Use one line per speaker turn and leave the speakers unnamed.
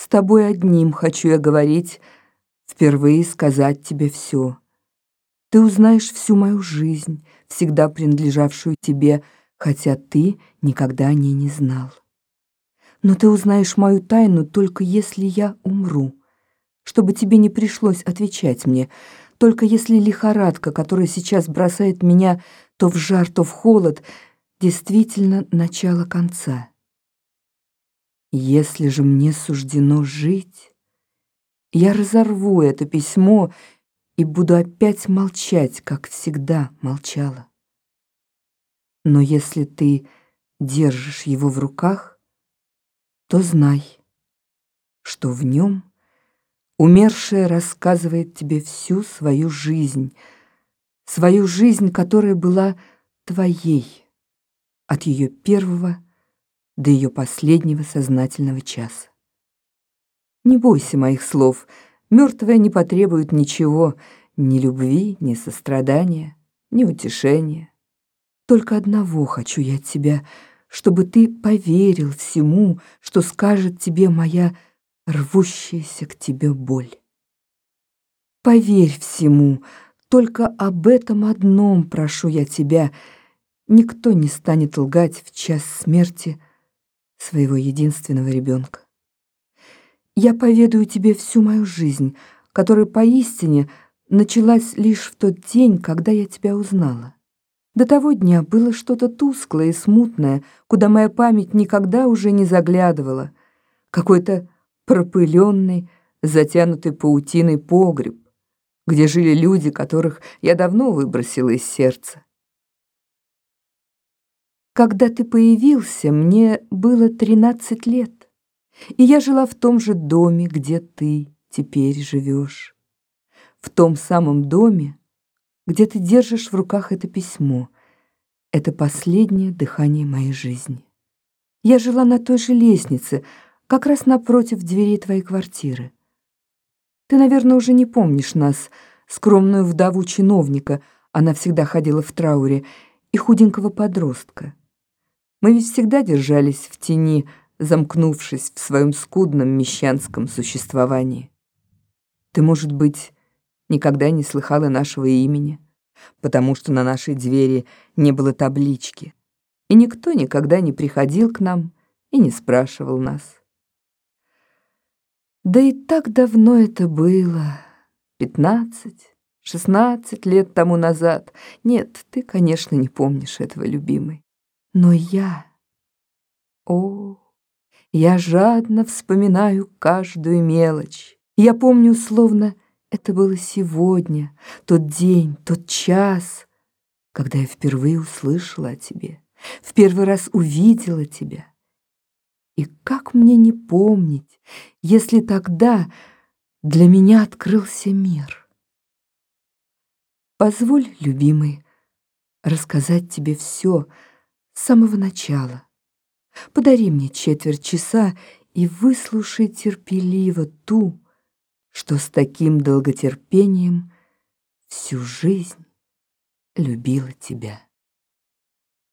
С тобой одним хочу я говорить, впервые сказать тебе все. Ты узнаешь всю мою жизнь, всегда принадлежавшую тебе, хотя ты никогда о ней не знал. Но ты узнаешь мою тайну только если я умру, чтобы тебе не пришлось отвечать мне, только если лихорадка, которая сейчас бросает меня то в жар, то в холод, действительно начало конца. Если же мне суждено жить, я разорву это письмо и буду опять молчать, как всегда молчала. Но если ты держишь его в руках, то знай, что в нем умершая рассказывает тебе всю свою жизнь, свою жизнь, которая была твоей от ее первого до ее последнего сознательного часа. Не бойся моих слов, мертвая не потребует ничего, ни любви, ни сострадания, ни утешения. Только одного хочу я от тебя, чтобы ты поверил всему, что скажет тебе моя рвущаяся к тебе боль. Поверь всему, только об этом одном прошу я тебя. Никто не станет лгать в час смерти своего единственного ребенка. Я поведаю тебе всю мою жизнь, которая поистине началась лишь в тот день, когда я тебя узнала. До того дня было что-то тусклое и смутное, куда моя память никогда уже не заглядывала. Какой-то пропыленный, затянутый паутиной погреб, где жили люди, которых я давно выбросила из сердца. Когда ты появился, мне было тринадцать лет, и я жила в том же доме, где ты теперь живешь. В том самом доме, где ты держишь в руках это письмо. Это последнее дыхание моей жизни. Я жила на той же лестнице, как раз напротив дверей твоей квартиры. Ты, наверное, уже не помнишь нас, скромную вдову чиновника, она всегда ходила в трауре, и худенького подростка. Мы ведь всегда держались в тени, замкнувшись в своем скудном мещанском существовании. Ты, может быть, никогда не слыхала нашего имени, потому что на нашей двери не было таблички, и никто никогда не приходил к нам и не спрашивал нас. Да и так давно это было, пятнадцать, шестнадцать лет тому назад. Нет, ты, конечно, не помнишь этого, любимый. Но я... О, я жадно вспоминаю каждую мелочь. Я помню, словно это было сегодня, тот день, тот час, когда я впервые услышала о тебе, в первый раз увидела тебя. И как мне не помнить, если тогда для меня открылся мир? Позволь, любимый, рассказать тебе все с самого начала. Подари мне четверть часа и выслушай терпеливо ту, что с таким долготерпением всю жизнь любила тебя.